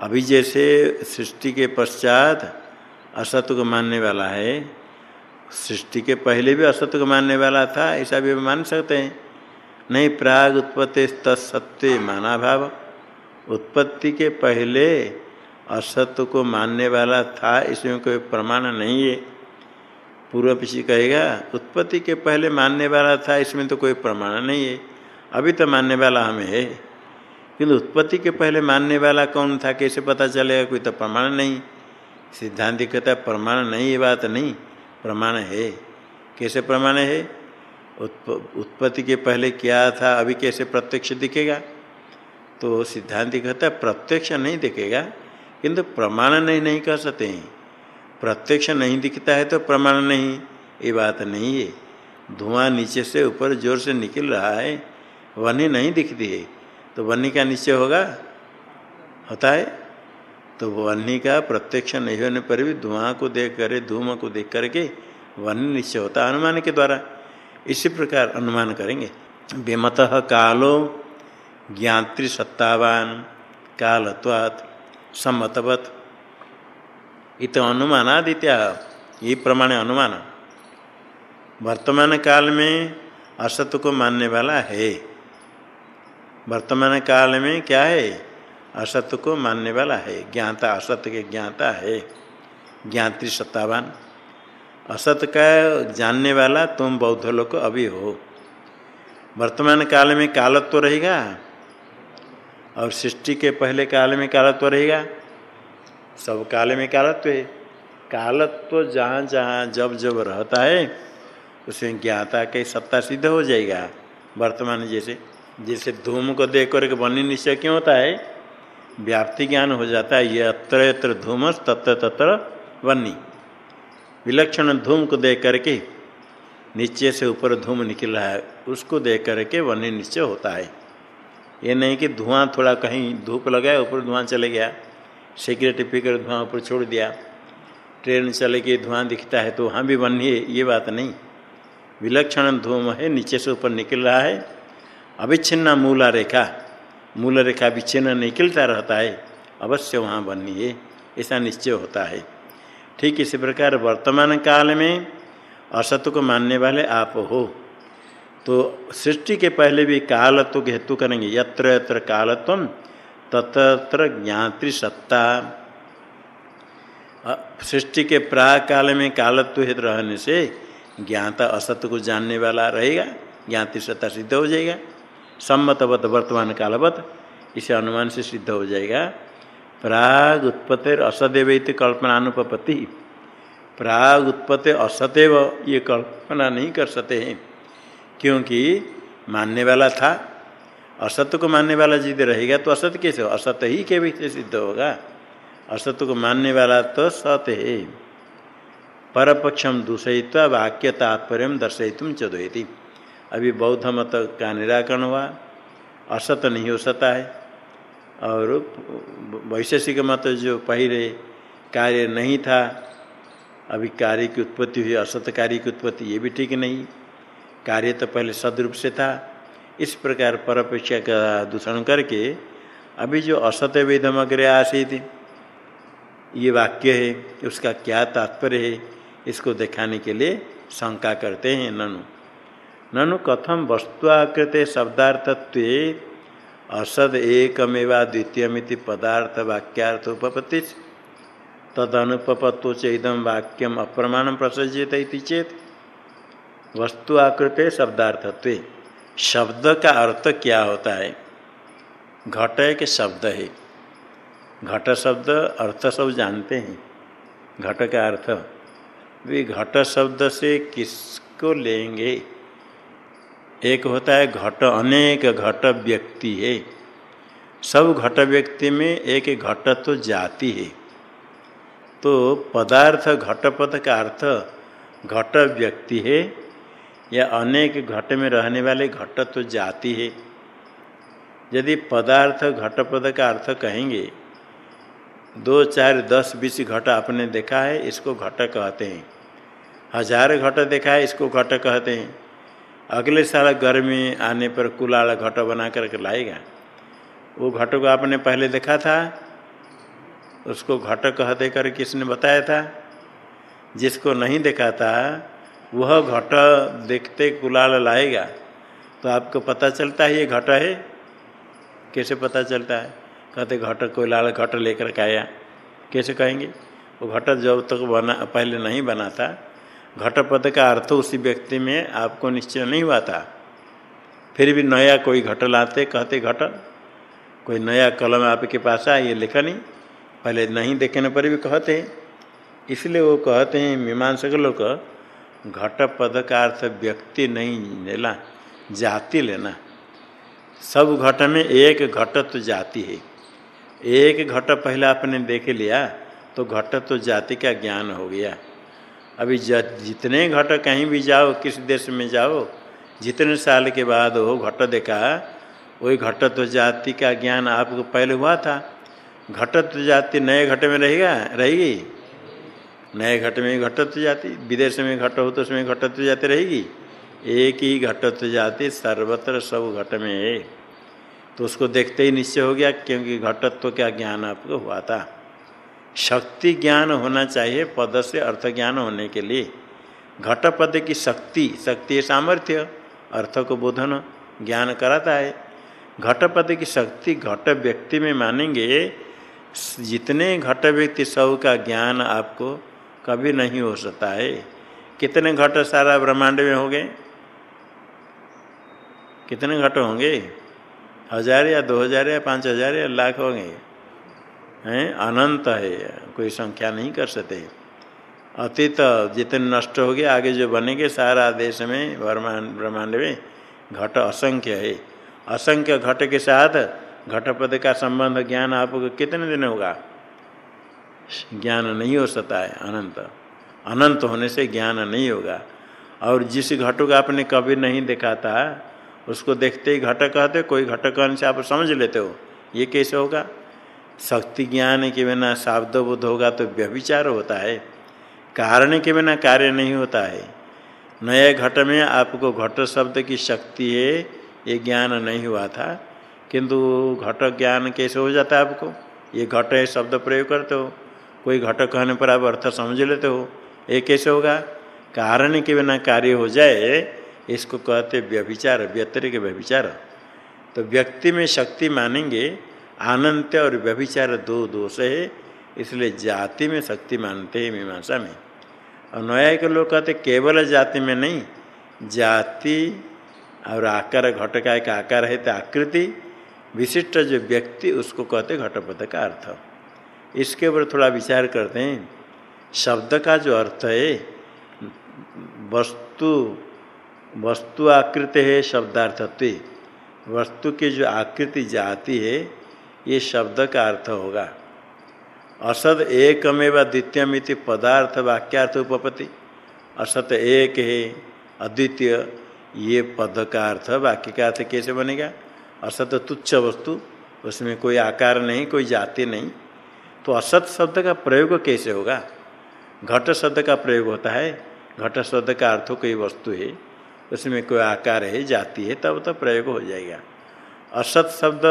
अभी जैसे सृष्टि के पश्चात असत्य को मानने वाला है, सृष्टि के पहले भी असत्य को मानने वाला था ऐसा भी मान सकते हैं। नहीं, प्राग उत्पत्ति तत्सत्य माना भाव उत्पत्ति के पहले असत्य को मानने वाला था, इसमें कोई प्रमाण नहीं है। पूर्व पिछी कहेगा, उत्पत्ति के पहले मानने वाला था, इसमें तो कोई प्रमाण नहीं है। अभी तो मानने वाला हमें है। किंतु उत्पत्ति के पहले मानने वाला कौन था, कैसे पता चलेगा? कोई तो प्रमाण नहीं। सिद्धांत कहता प्रमाण नहीं, ये बात नहीं। प्रमाण है। कैसे प्रमाण है? उत्पत्ति के पहले क्या था, अभी कैसे प्रत्यक्ष दिखेगा? तो सिद्धांत कहता प्रत्यक्ष नहीं दिखेगा, किंतु प्रमाण नहीं नहीं कर सकते हैं। प्रत्यक्ष नहीं दिखता है तो प्रमाण नहीं। ये बात नहीं है। धुआँ नीचे से ऊपर ज़ोर से निकल रहा है। वनी नहीं दिखती है। तो वन्नी का निश्चय होगा? होता है। तो वन्नी का प्रत्यक्ष नहीं होने पर भी धुआँ को देख कर, धूम को देख करके वन्य निश्चय होता है अनुमान के द्वारा। इसी प्रकार अनुमान करेंगे। बेमत कालो ज्ञात्री सत्तावान, कालत्वात्, सम्मतवत। इत अनुमानादित्या, ये प्रमाण अनुमान। वर्तमान काल में असत को मानने वाला है। वर्तमान काल में क्या है? असत्य को मानने वाला है। ज्ञाता असत्य के ज्ञाता है। ज्ञात्री सत्तावान। असत का जानने वाला तुम बौद्ध लोग अभी हो। वर्तमान काल में कालत्व रहेगा? और सृष्टि के पहले काल में कालत्व रहेगा? सब काल में कालत्व है। कालत्व जहाँ जहाँ जब जब रहता है उसमें ज्ञाता के सत्ता सिद्ध हो जाएगा। वर्तमान जैसे जैसे धूम को देख करके बनी निश्चय क्यों होता है? व्याप्ति ज्ञान हो जाता है, ये अत्र यत्र धूमस तत्र तत्र बनी विलक्षण धूम को देख करके नीचे से ऊपर धूम निकल रहा है, उसको देख करके वन्य निश्चय होता है। ये नहीं कि धुआँ थोड़ा कहीं धूप लगाया, ऊपर धुआँ चले गया। सिगरेट पीकर धुआँ ऊपर छोड़ दिया। ट्रेन चले गई धुआँ दिखता है तो वहाँ भी वन्य ये बात नहीं। विलक्षण धूम है, नीचे से ऊपर निकल रहा है। अविच्छिन्न मूला रेखा, मूल रेखा विच्छिन्न निकलता रहता है, अवश्य वहाँ है, ऐसा निश्चय होता है। ठीक इसी प्रकार वर्तमान काल में असत्य को मानने वाले आप हो। तो सृष्टि के पहले भी कालत्व के हेतु करेंगे, यत्र यत्र कालत्व तत्र ज्ञात्री सत्ता। सृष्टि के प्राग काल में कालत्व हेतु रहने से ज्ञाता असत्य को जानने वाला रहेगा, ज्ञाति सत्ता सिद्ध हो जाएगा। सम्मतवत वर्तमान कालवत, इसे अनुमान से सिद्ध हो जाएगा। प्राग उत्पत्तिर असदेव कल्पना अनुपपत्ति प्राग उत्पत्ति असतैव ये कल्पना नहीं कर सकते हैं, क्योंकि मानने वाला था असत्य को मानने वाला जिद रहेगा तो असत्य कैसे हो असत्य ही के भी सिद्ध होगा। असत्य को मानने वाला तो सत्य है। परपक्षम दूषयित्वा वाक्य तात्पर्य दर्शयितुम चोदयती अभी बौद्ध मत का निराकरण हुआ। असत नहीं हो सकता है। और वैशेषिक मत जो पहले कार्य नहीं था, अभी कार्य की उत्पत्ति हुई। असत कार्य की उत्पत्ति ये भी ठीक नहीं। कार्य तो पहले सदरूप से था। इस प्रकार परपेक्षा का दूषण करके अभी जो असत वेदम अग्र आसित ये वाक्य है, उसका क्या तात्पर्य है, इसको दिखाने के लिए शंका करते हैं ननु। ननु कथम वस्तुआकृते शब्दार्थत्व असद एकमेवा द्वितीयमिति पदार्थ वाक्यार्थ उपपत्ति तदनुपपत्तो चेदम वाक्यम अप्रमाण प्रसज्यत चेत। वस्तु आकृते शब्दार्थत्व। शब्द का अर्थ क्या होता है? घट एक शब्द है। घट शब्द अर्थ सब जानते हैं। घट का अर्थ, वे घट शब्द से किसको लेंगे? एक होता है घट, अनेक घट व्यक्ति है। सब घट व्यक्ति में एक घट तो जाति है। तो पदार्थ घटपद का अर्थ, घट व्यक्ति है। या अनेक घट में रहने वाले घट तो जाति है। यदि पदार्थ घट पद का अर्थ कहेंगे, दो चार दस बीस घट आपने देखा है, इसको घट कहते हैं। हज़ार घट देखा है, इसको घट कहते हैं। अगले साल गर्मी आने पर कुलाल घट बना करके लाएगा। वो घट को आपने पहले देखा था? उसको घट कहते कर किसने बताया था? जिसको नहीं देखा था वह घट देखते कुलाल लाएगा तो आपको पता चलता है ये घट है? कैसे पता चलता है? कहते घट कोई लाल घट लेकर के आया। कैसे कहेंगे? वो घट जब तक बना, पहले नहीं बना था घट पद का अर्थ उसी व्यक्ति में आपको निश्चय नहीं हुआ था। फिर भी नया कोई घट लाते, कहते घट। कोई नया कलम आपके पास आया, ये लिखा नहीं। पहले नहीं देखने पर भी कहते इसलिए वो कहते हैं, मीमांसक लोग घट पद का अर्थ व्यक्ति नहीं लेना, जाति लेना। सब घट में एक घट तो जाति है। एक घट पहले आपने देख लिया तो घट तो जाति का ज्ञान हो गया। अभी जितने घट कहीं भी जाओ, किस देश में जाओ, जितने साल के बाद हो घट देखा, वही घट तो जाति का ज्ञान आपको पहले हुआ था। घट तो जाति नए घट में रहेगा, रहेगी? नए घट में घटत्व जाति, विदेश में घट हो तो उसमें घटत्व जाति रहेगी। एक ही घटत्व जाति सर्वत्र सब घट में है। तो उसको देखते ही निश्चय हो गया, क्योंकि घटत्व का ज्ञान आपको हुआ था। शक्ति ज्ञान होना चाहिए पद से अर्थ ज्ञान होने के लिए। घट पद की शक्ति शक्ति सामर्थ्य, अर्थ को बोधन, ज्ञान कराता है। घट पद की शक्ति घट व्यक्ति में मानेंगे, जितने घट व्यक्ति सब का ज्ञान आपको कभी नहीं हो सकता है। कितने घट सारा ब्रह्मांड में होंगे? कितने घट होंगे? हज़ार या दो हज़ार या पाँच हज़ार या लाख होंगे। हैं? अनंत है। कोई संख्या नहीं कर सकते। अतीत जितने नष्ट हो गए, आगे जो बनेंगे, सारा देश में, ब्रह्मांड ब्रह्मांड में घट असंख्य है। असंख्य घट के साथ घटपद का संबंध ज्ञान आपको कितने दिन होगा? ज्ञान नहीं हो सकता है, अनंत। अनंत होने से ज्ञान नहीं होगा। और जिस घट को आपने कभी नहीं देखा था, उसको देखते ही घटक कहते, कोई घटक कहने से आप समझ लेते हो। ये कैसे होगा? शक्ति ज्ञान के बिना शाब्द बुद्ध होगा तो व्यभिचार होता है। कारण के बिना कार्य नहीं होता है। नए घट में आपको घट शब्द की शक्ति है, ये ज्ञान नहीं हुआ था। किंतु घट ज्ञान कैसे हो जाता है आपको? ये घट है शब्द प्रयोग करते हो। कोई घट कहने पर आप अर्थ समझ लेते हो। ये कैसे होगा? कारण के बिना कार्य हो जाए, इसको कहते व्यभिचार, व्यतिरिक व्यभिचार। तो व्यक्ति में शक्ति मानेंगे आनंत और व्यभिचार दो दोष है, इसलिए जाति में शक्ति मानते हैं मीमांसा में। और न्याय के लोग कहते केवल जाति में नहीं, जाति और आकार, घट का एक आकार है तो आकृति, विशिष्ट जो व्यक्ति, उसको कहते घटपद का अर्थ। इसके ऊपर थोड़ा विचार करते हैं। शब्द का जो अर्थ है, वस्तु वस्तु आकृति है शब्दार्थत्व। वस्तु की जो आकृति जाती है, ये शब्द का अर्थ होगा। असद एकमेव द्वितीयमिति पदार्थ वाक्यार्थ उपपति असत एक है, अद्वितीय, ये पद का अर्थ वाक्य का अर्थ कैसे बनेगा? असत तुच्छ वस्तु, उसमें कोई आकार नहीं, कोई जाति नहीं। तो असत शब्द का प्रयोग कैसे होगा? घट शब्द का प्रयोग होता है। घट शब्द का अर्थ कोई वस्तु है, उसमें कोई आकार है, जाति है, तब तो प्रयोग हो जाएगा। असत शब्द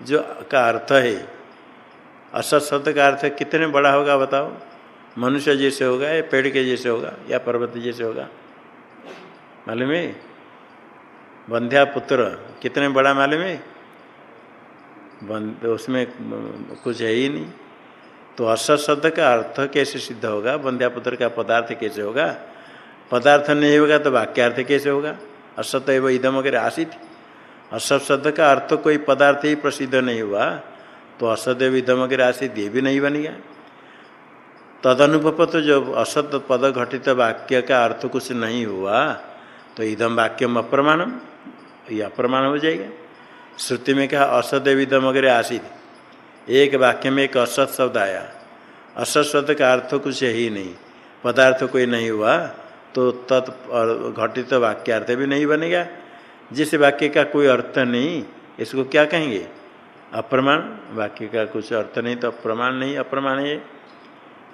जो का अर्थ है, असत शब्द का अर्थ कितने बड़ा होगा बताओ? मनुष्य जैसे होगा या पेड़ के जैसे होगा या पर्वत जैसे होगा? मालूम है? बंध्या पुत्र कितने बड़ा मालूम है? उसमें कुछ है ही नहीं। तो असत शब्द का अर्थ कैसे सिद्ध होगा? बंध्यापुत्र का पदार्थ कैसे होगा? पदार्थ नहीं होगा तो वाक्यार्थ कैसे होगा? असत एवं इदम अगर आशित असत शब्द का अर्थ कोई पदार्थ ही प्रसिद्ध नहीं हुआ तो असत एवं इदम अगर आशित ये भी नहीं बनेगा तदनुभव तो जो असत पद घटित वाक्य का अर्थ कुछ नहीं हुआ तो इदम वाक्यम अप्रमाणम, ये अप्रमाण हो जाएगा। श्रुति में कहा असत एवं इदम आशित एक वाक्य में एक असत शब्द आया। असत शब्द का अर्थ कुछ है नहीं। पदार्थ कोई नहीं हुआ तो तत् घटित तो वाक्यार्थ भी नहीं बनेगा जिस वाक्य का कोई अर्थ नहीं, इसको क्या कहेंगे? अप्रमाण। वाक्य का कुछ अर्थ नहीं तो अप्रमाण नहीं, अप्रमाण है।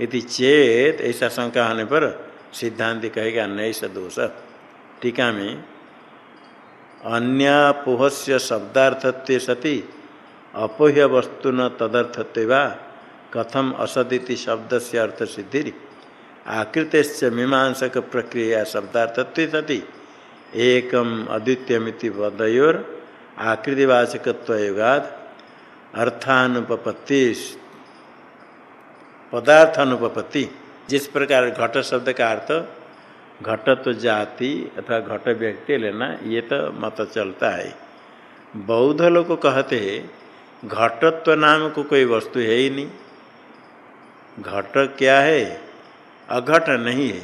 यदि चेत, ऐसा शंका होने पर सिद्धांत कहेगा नैस दोष। टीका में अन्यापोह से शब्दार्थत्व सती। अपोह्य वस्तु न तदर्थत्व कथम असदिति शब्द से अर्थ सिद्धि आकृत मीमांसक प्रक्रिया शब्दार्थत्व सती एकम अद्वितीयमिति वदयोर आकृतिवाचकत्वयुगाद अर्थानुपत्ति पदार्थानुपत्ति जिस प्रकार घट शब्द का अर्थ, घटत्व जाति अथवा घट व्यक्ति लेना, ये तो मत चलता है। बौद्ध लोग कहते हैं घटत्व नाम को कोई वस्तु है ही नहीं। घट क्या है? अघट नहीं है।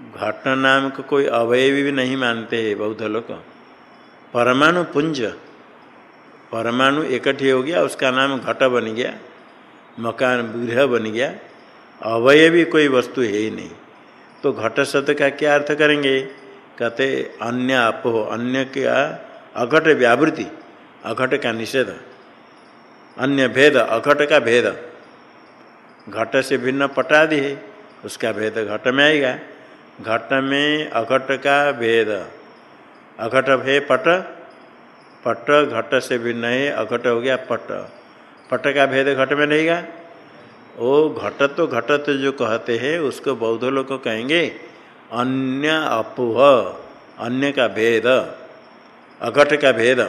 घट नाम को कोई अवयवी भी नहीं मानते है बौद्ध लोग। परमाणु पुंज। परमाणु इकट्ठी हो गया, उसका नाम घट बन गया, मकान गृह बन गया, अवयवी कोई वस्तु है ही नहीं। तो घट शब्द का क्या अर्थ करेंगे? कहते अन्य अपो अन्य क्या? अघट व्यावृति अघट का निषेध, अन्य भेद, अघट का भेद। घट से भिन्न पटादि है, उसका भेद घट में आएगा। घट में अघट का भेद, अघट भे पट पट घट से भिन्न है, अघट हो गया पट। पट का भेद घट में रहेगा। ओ घट तो घट तो जो कहते हैं, उसको बौद्ध लोग कहेंगे अन्य अपुह, अन्य का भेद, अघट का भेद।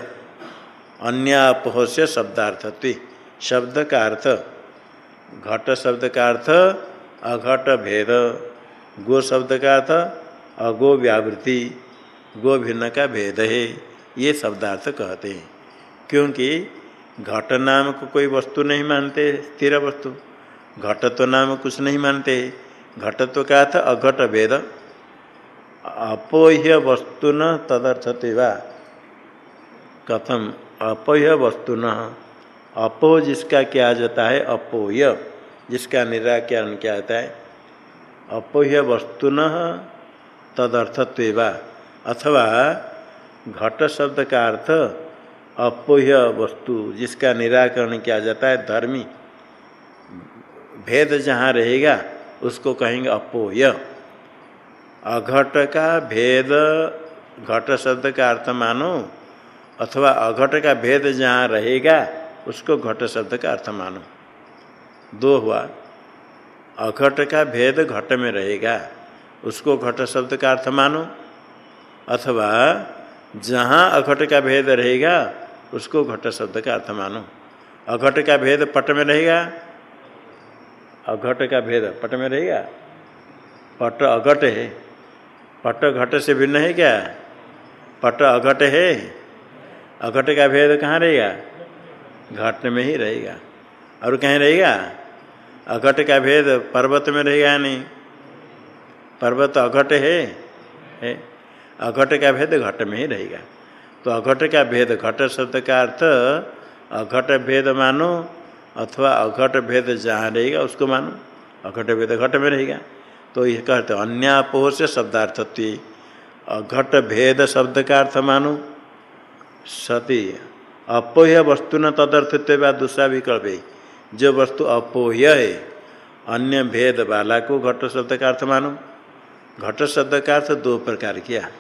अन्य अपोह से शब्दार्थत्व। शब्द का अर्थ, घट शब्द का अर्थ, अघट भेद। गो शब्द का अर्थ, अगो व्यावृत्ति। गो भिन्न का भेद है, ये शब्दार्थ कहते हैं। क्योंकि घट नाम को कोई वस्तु नहीं मानते, स्थिर वस्तु। घटत्व नाम कुछ नहीं मानते। घटत्व का था अघट भेद। अपोह्य वस्तु न तदर्थते वा। कथम अपोह्य वस्तु न अपो जिसका क्या जाता है, अपोय। जिसका निराकरण क्या आता है। अपोह्य वस्तु न तदर्थत्व अथवा घट शब्द का अर्थ अपोह्य वस्तु जिसका निराकरण किया जाता है, धर्मी। भेद जहाँ रहेगा, उसको कहेंगे अपोह्य अघट का भेद, घट शब्द का अर्थ मानो अथवा अघट का भेद जहाँ रहेगा, उसको घट शब्द का अर्थ मानो। दो हुआ, अघट का भेद घट में रहेगा, उसको घट शब्द का अर्थ मानो। अथवा जहाँ अघट का भेद रहेगा, उसको घट शब्द का अर्थ मानो। अघट का भेद पट में रहेगा? अघट का भेद पट में रहेगा? पट अघट है। पट घट से भिन्न है क्या? पट अघट है। अघट का भेद कहाँ रहेगा? घट में ही रहेगा। और कहीं रहेगा? अघट का भेद पर्वत में रहेगा नहीं। पर्वत अघट है, है। अघट का भेद घट में ही रहेगा। तो अघट का भेद घट शब्द का अर्थ अघट भेद मानो अथवा अघट भेद जहाँ रहेगा उसको मानो। अघट भेद घट में रहेगा। तो ये कहते अन्यापोह से शब्दार्थत्व। अघट भेद शब्द का अर्थ मानो। सती। अपोह्य वस्तु न तदर्थत्व दूसरा विकल्प। है जो वस्तु अपोह्य है, अन्य भेद वाला को घट शब्द का अर्थ मानो? घट शब्द का अर्थ दो प्रकार किया।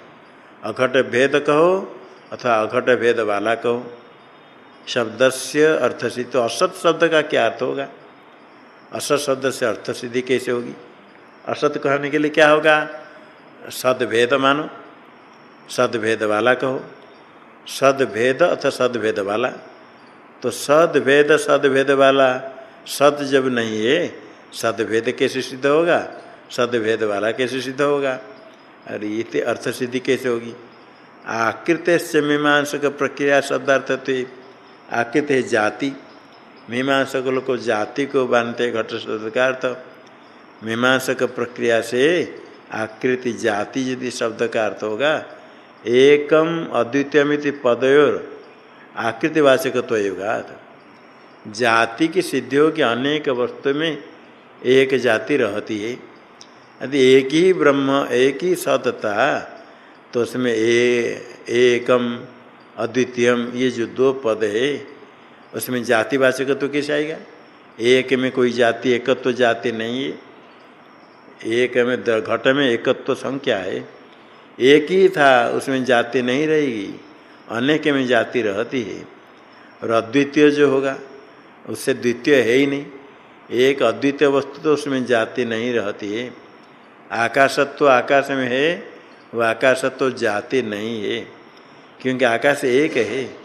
अघट भेद कहो अथवा अघट भेद वाला कहो। शब्द से अर्थ सिद्ध तो असत शब्द का क्या अर्थ होगा? असत शब्द से अर्थ सिद्धि कैसे होगी? असत कहने के लिए क्या होगा? सदभेद मानो। सदभेद वाला कहो। सदभेद अथवा सदभेद वाला। तो सदभेद सदभेद वाला सद जब नहीं है, सदभेद कैसे सिद्ध होगा? सदभेद वाला कैसे सिद्ध होगा? अरे ये अर्थ सिद्धि कैसे होगी? आकृत से मीमांसक प्रक्रिया शब्दार्थ तो आकृत है जाति। मीमांसक लोग जाति को बांधते घट शब्द का अर्थ। मीमांसक प्रक्रिया से आकृति जाति यदि शब्द का अर्थ होगा एकम अद्वितीयमिति पदयोर आकृतिवाचक होगा जाति की सिद्धि होगी अनेक वस्तु में एक जाति रहती है। यदि एक ही ब्रह्म एक ही सतता तो उसमें ए, एकम अद्वितीयम ये जो दो पद है उसमें जातिवाचक तो कैसे आएगा? एक में कोई जाति एकत्व तो जाति नहीं है। एक में घट में एकत्व तो संख्या है। एक ही था, उसमें जाति नहीं रहेगी, अनेक में जाति रहती है। और अद्वितीय जो होगा, उससे द्वितीय है ही नहीं। एक अद्वितीय वस्तु तो उसमें जाति नहीं रहती है। आकाशत्व आकाश में है, वो आकाशत्व जाति नहीं है। क्योंकि आकाश एक है।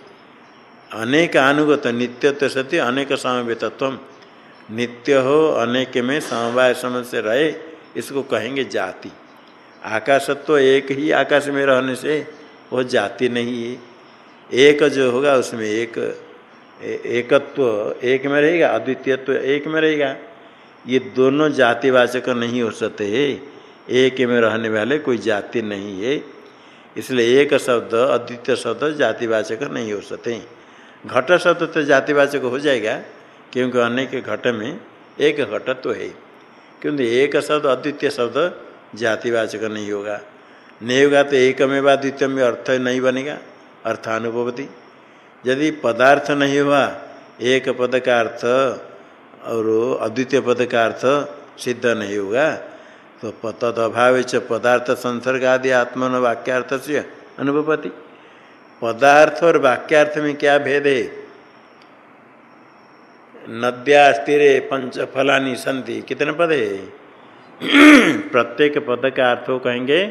अनेक अनुगत नित्य तो सत्य, अनेक समवेतत्व नित्य हो, अनेक में समवाय समझ से रहे, इसको कहेंगे जाति। आकाशत्व एक ही आकाश में रहने से वो जाति नहीं है। एक जो होगा उसमें एक एकत्व तो, एक में रहेगा अद्वितीयत्व एक में रहेगा। ये दोनों जातिवाचक नहीं हो सकते है। एक में रहने वाले कोई जाति नहीं है। इसलिए एक शब्द अद्वितीय शब्द जातिवाचक नहीं हो सकते। घट शब्द तो जातिवाचक हो जाएगा क्योंकि अनेक घट में एक घट तो है। क्योंकि एक शब्द अद्वितीय शब्द जातिवाचक नहीं होगा। नहीं होगा तो एक में व द्वितीय में अर्थ नहीं बनेगा, अर्थानुभवती। यदि पदार्थ नहीं हुआ, एक पद का अर्थ और अद्वितीय पद का अर्थ सिद्ध नहीं होगा तो तद अभाव पदार्थ संसर्ग आदि आत्मन वाक्यार्थ से अनुभवती। पदार्थ और वाक्यार्थ में क्या भेद है? नद्या, स्थिर, पंच फलानी संति कितने पद है? प्रत्येक पद का अर्थ कहेंगे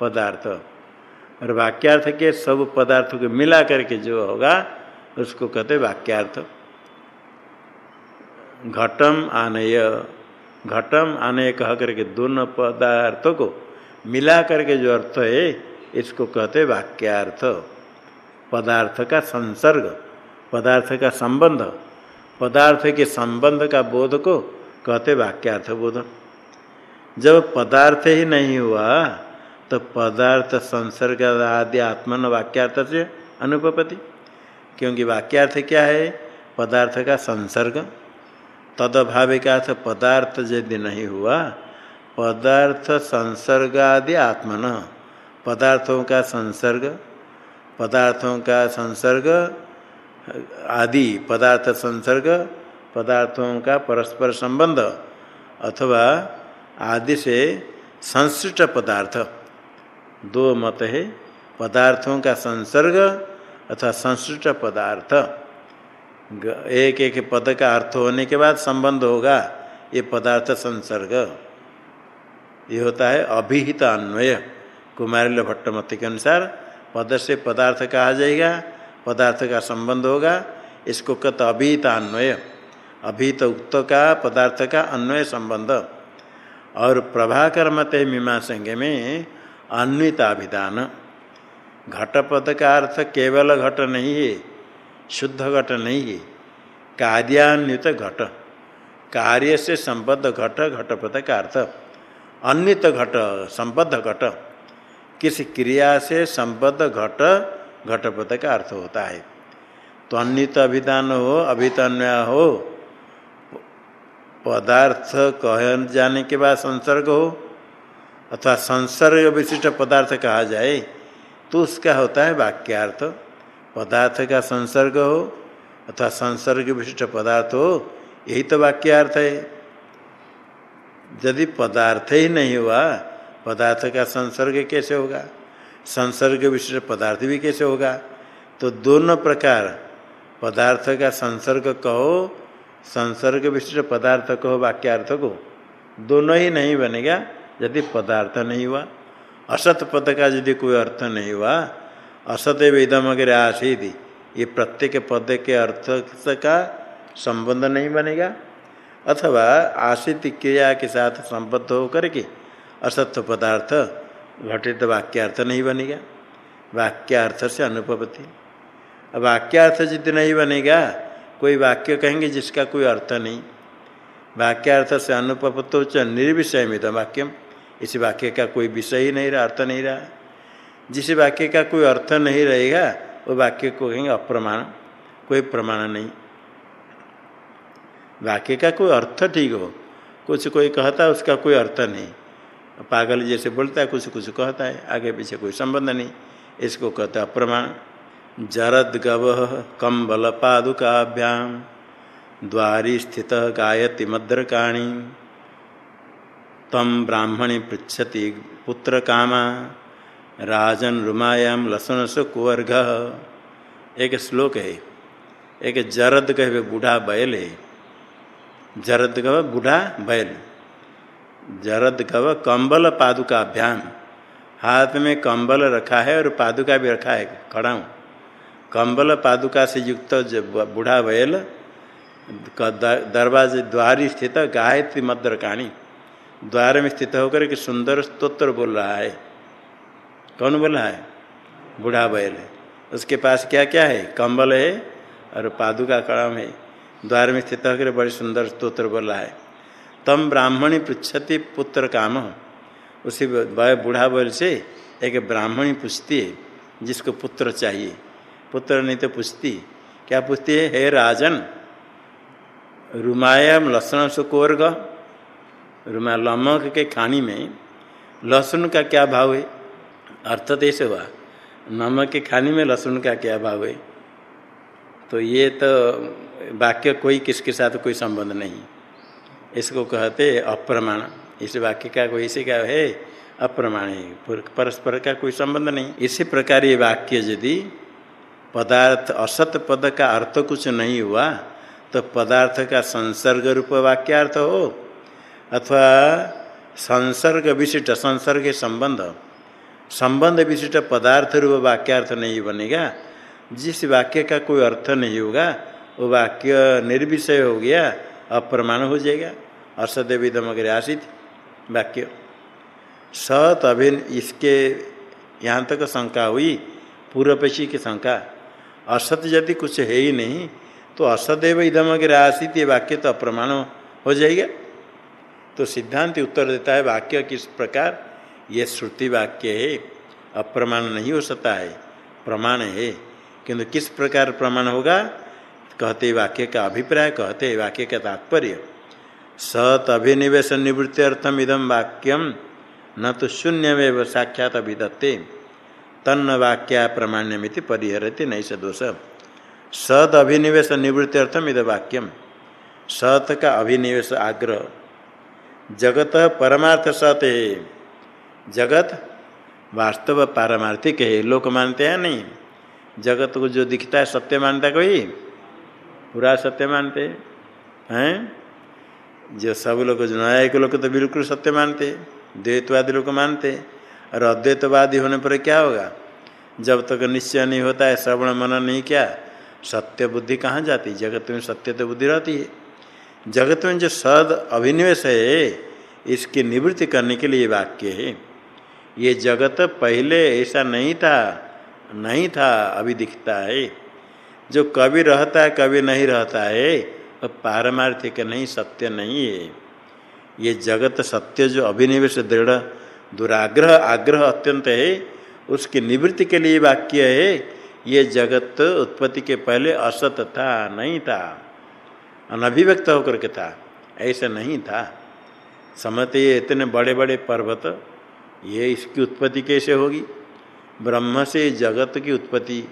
पदार्थ। और वाक्यार्थ के सब पदार्थों को मिला करके जो होगा, उसको कहते वाक्यार्थ। घटम आनय। घटम आनय कह करके दोनों पदार्थों को मिला करके जो अर्थ है, इसको कहते वाक्यार्थ। पदार्थ का संसर्ग, पदार्थ का संबंध। पदार्थ के संबंध का बोध को कहते वाक्यार्थ बोध। जब पदार्थ ही नहीं हुआ तो पदार्थ संसर्ग आदि आत्मन वाक्यार्थ से अनुपति क्योंकि वाक्यार्थ क्या है? पदार्थ का संसर्ग। तदभाव का अर्थ पदार्थ यदि नहीं हुआ, पदार्थ संसर्ग आदि आत्मन। पदार्थों का संसर्ग, पदार्थों का संसर्ग आदि, पदार्थ संसर्ग, पदार्थों का परस्पर संबंध अथवा आदि से संश्लिष्ट पदार्थ। दो मत है, पदार्थों का संसर्ग अथवा संश्लिष्ट पदार्थ। एक एक पद का अर्थ होने के बाद संबंध होगा, ये पदार्थ संसर्ग। ये होता है अभिहित अन्वय, कुमारिल भट्ट मत के अनुसार। पद से पदार्थ कहा जाएगा, पदार्थ का संबंध होगा, इसको कत अभिहित अन्वय। अभिहित उक्त का, पदार्थ का अन्वय संबंध। और प्रभाकर मत है मीमांसंग में अन्विताभिधान। घटपद का अर्थ केवल घट नहीं है, शुद्ध घट नहीं है, कार्यान्वित घट। कार्य से संबद्ध घट, घटपद का अर्थ। अन्वित घट, संबद्ध घट। किस क्रिया से संबद्ध घट, घटपद का अर्थ होता है। तो अन्वित अभिधान हो, अभितन्वय हो पदार्थ कह जाने के बाद संसर्ग हो अथवा संसर्ग विशिष्ट पदार्थ कहा जाए तो उसका होता है वाक्यार्थ। पदार्थ का संसर्ग हो अथवा संसर्ग विशिष्ट पदार्थ हो, यही तो वाक्यार्थ है। यदि पदार्थ ही नहीं हुआ, पदार्थ का संसर्ग कैसे होगा? संसर्ग विशिष्ट पदार्थ भी कैसे होगा? तो दोनों प्रकार पदार्थ का संसर्ग कहो संसर्ग विशिष्ट पदार्थ को वाक्यार्थ को दोनों ही नहीं बनेगा, यदि पदार्थ नहीं हुआ, असत पद का यदि कोई अर्थ नहीं हुआ, असत वेदम अगर थी ये प्रत्येक पद के अर्थ का संबंध नहीं बनेगा, अथवा आशित क्रिया के साथ संबद्ध होकर के असत्य पदार्थ घटित वाक्यार्थ नहीं बनेगा, वाक्यार्थ से अनुपति वाक्यार्थ यदि नहीं बनेगा कोई वाक्य कहेंगे जिसका कोई अर्थ नहीं। वाक्यार्थ से अनुपतो च निर्विषय मित वाक्यम। इस वाक्य का कोई विषय ही नहीं रहा, अर्थ नहीं रहा। जिस वाक्य का कोई अर्थ नहीं रहेगा, वो वाक्य को कहेंगे अप्रमाण। कोई प्रमाण नहीं। वाक्य का कोई अर्थ ठीक हो, कुछ कोई कहता है उसका कोई अर्थ नहीं। पागल जैसे बोलता है कुछ कुछ कहता है, आगे पीछे कोई संबंध नहीं। इसको कहता है जरद्गव कंबल पादुकाभ्याम द्वारी स्थित गायति मद्रकाणी। तम ब्राह्मणी पृछति पुत्र कामा राजन रुमायाम लसन सुकुवर्ग एक श्लोक है, एक जरद कहे बूढ़ा बैल है। जरद कह बूढ़ा बैल। जरद कव कंबल पादुकाभ्याम हाथ में कंबल रखा है और पादुका भी रखा है, खड़ा हूँ। कंबल पादुका से युक्त बूढ़ा बैल दरवाजे द्वार स्थित गायत्री मद्र कहानी द्वार में स्थित होकर के सुंदर स्तोत्र बोल रहा है। कौन बोल रहा है? बूढ़ा बैल है। उसके पास क्या क्या है? कंबल है और पादुका कड़म है। द्वार में स्थित होकर बड़े सुंदर स्तोत्र बोल रहा है। तम ब्राह्मणी पृछति पुत्र काम। उसी बूढ़ा बैल से एक ब्राह्मणी पूछती है, जिसको पुत्र चाहिए। पुत्र नहीं तो पूछती क्या पूछती है? हे राजन रुमायम लहसुन सुकोर्ग रुमा लमक के खानी में लहसुन का क्या भाव है? अर्थ तो ऐसे हुआ। नमक के खाने में लहसुन का क्या भाव है? तो ये तो वाक्य कोई किसके साथ कोई संबंध नहीं। इसको कहते अप्रमाण। इस वाक्य का कोई इसी का है? अप्रमाण परस्पर का कोई संबंध नहीं। इसी प्रकार ये वाक्य यदि पदार्थ असत पद का अर्थ कुछ नहीं हुआ तो पदार्थ का संसर्ग रूप वाक्यार्थ हो, अथवा संसर्ग विशिष्ट, संसर्ग संबंध संबंध विशिष्ट पदार्थ रूप वाक्यार्थ नहीं बनेगा। जिस वाक्य का कोई अर्थ नहीं होगा, वो वाक्य निर्विषय हो गया, अप्रमाण हो जाएगा। असदेविदम अगर आशित वाक्य। सत अभिन इसके यहाँ तक शंका हुई पूर्वपेशी की शंका। असत यदि कुछ है ही नहीं तो असदैव इधम अगर आसित, ये वाक्य तो अप्रमाण हो जाएगा। तो सिद्धांत उत्तर देता है वाक्य किस प्रकार? ये श्रुति वाक्य है, अप्रमाण नहीं हो सकता है, प्रमाण है। किंतु किस प्रकार प्रमाण होगा? कहते वाक्य का अभिप्राय, कहते वाक्य का तात्पर्य। सत अभिनिवेश निवृत्ति अर्थम इदम वाक्यम, न तो शून्यमेव साक्षात अभिदत्ते। तन्न वाक्या प्रमाण्यमिति परिहरते नहीं से दोष। सद अभिनिवेश निवृत्ति अर्थम इद वाक्यम। सत का अभिनिवेश आग्रह। जगत परमार्थ सत है। जगत वास्तव पारमार्थिक है। लोग मानते हैं नहीं? जगत को जो दिखता है, सत्य मानता है कोई? पूरा सत्य मानते हैं। जो सब लोग, जो न्यायिक लोग तो बिल्कुल सत्य मानते। द्वैतवादी लोग मानते। और अद्वैतवादी होने पर क्या होगा? जब तक निश्चय नहीं होता है, श्रवण मन नहीं क्या? सत्य बुद्धि कहाँ जाती? जगत में सत्य तो बुद्धि रहती है। जगत में जो सद अभिनिवेश है, इसकी निवृत्ति करने के लिए वाक्य है। ये जगत पहले ऐसा नहीं था नहीं था, अभी दिखता है। जो कभी रहता है, कभी नहीं रहता है वह पारमार्थिक नहीं, सत्य नहीं है। ये जगत सत्य जो अभिनिवेश, दृढ़ दुराग्रह, आग्रह अत्यंत है। उसकी निवृत्ति के लिए वाक्य है, ये जगत उत्पत्ति के पहले असत था, नहीं था। अनभिव्यक्त होकर के था, ऐसा नहीं था। समझते ये इतने बड़े बड़े पर्वत, ये इसकी उत्पत्ति कैसे होगी? ब्रह्म से जगत की उत्पत्ति,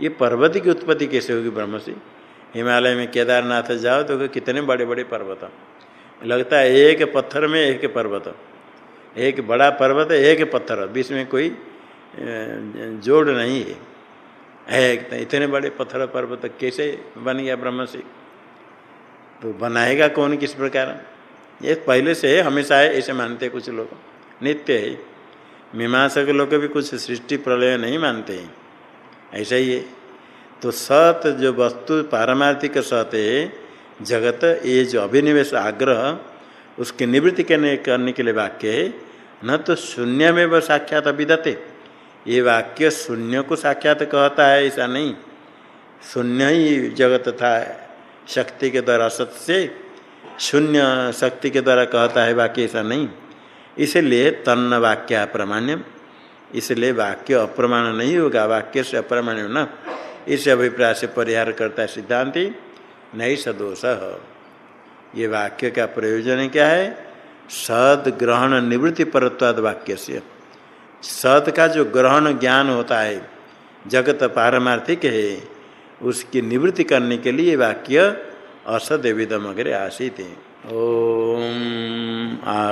ये पर्वत की उत्पत्ति कैसे होगी ब्रह्म से? हिमालय में केदारनाथ जाओ तो कितने बड़े बड़े पर्वत। लगता है एक पत्थर में एक पर्वत। एक बड़ा पर्वत एक पत्थर, बीच में कोई जोड़ नहीं है। है इतने बड़े पत्थर पर्वत कैसे बन गया ब्रह्म से? तो बनाएगा कौन, किस प्रकार? ये पहले से हमेशा है, ऐसे मानते कुछ लोग। नित्य है। मीमांसा के लोग भी कुछ सृष्टि प्रलय नहीं मानते हैं। ऐसा ही है। तो सत जो वस्तु, पारमार्थिक सत है, जगत, ये जो अभिनिवेश, आग्रह उसकी निवृत्ति करने करने के लिए वाक्य है, न तो शून्य में वह साक्षात अभिदते ये वाक्य शून्य को साक्षात कहता है, ऐसा नहीं। शून्य ही जगत था शक्ति के द्वारा सत्य से शून्य शक्ति के द्वारा कहता है वाक्य, ऐसा नहीं। इसलिए तन्न वाक्य प्रमाण्यम इसलिए वाक्य अप्रमाण नहीं होगा, वाक्य से अप्रमाण्य न इस अभिप्राय से परिहार करता है सिद्धांति नहीं सदोष ये वाक्य का प्रयोजन क्या है? सद ग्रहण निवृत्ति परत्वाद वाक्य से। सत का जो ग्रहण ज्ञान होता है, जगत पारमार्थिक है, उसकी निवृत्ति करने के लिए वाक्य असद विदम अग्रे आसित ओम आप